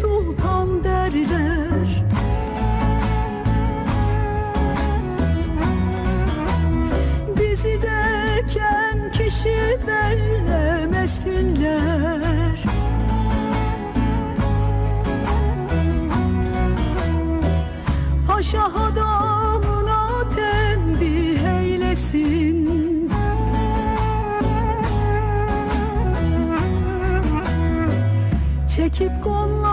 sultan derler. Bizi de kem kişi bellemesinler Haşa adamına tembih eylesin. Çekip kollar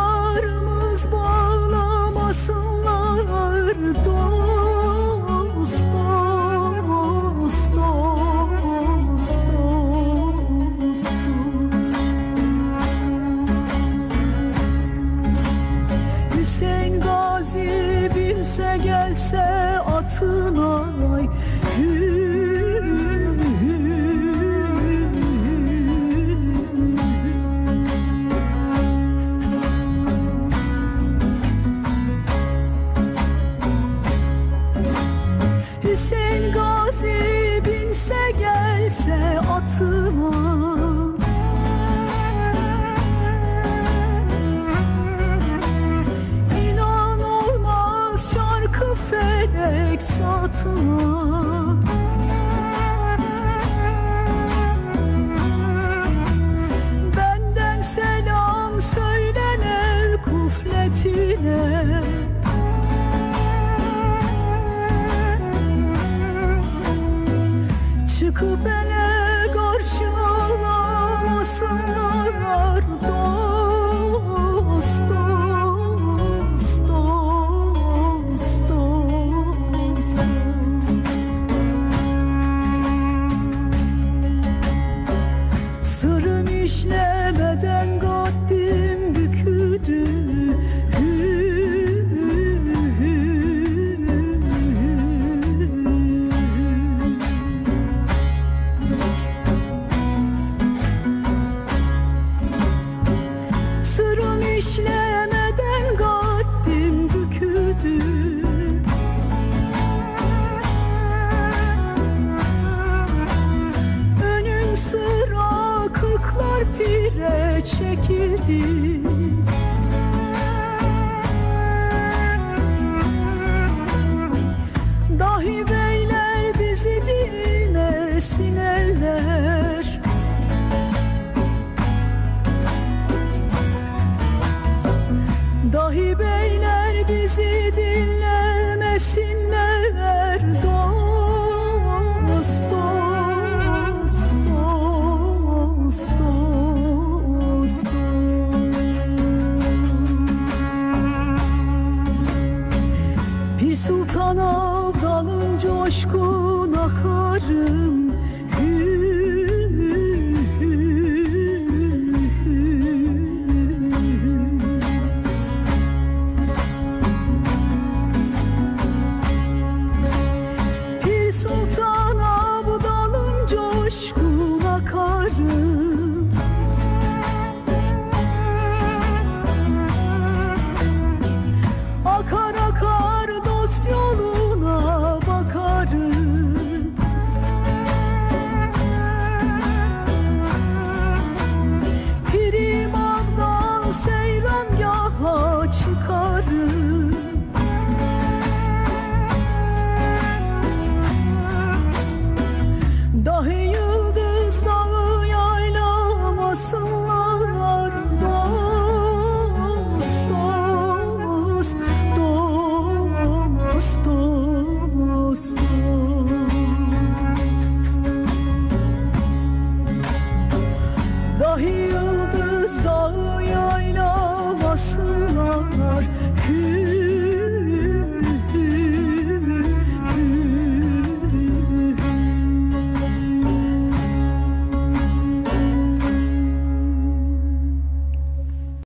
错。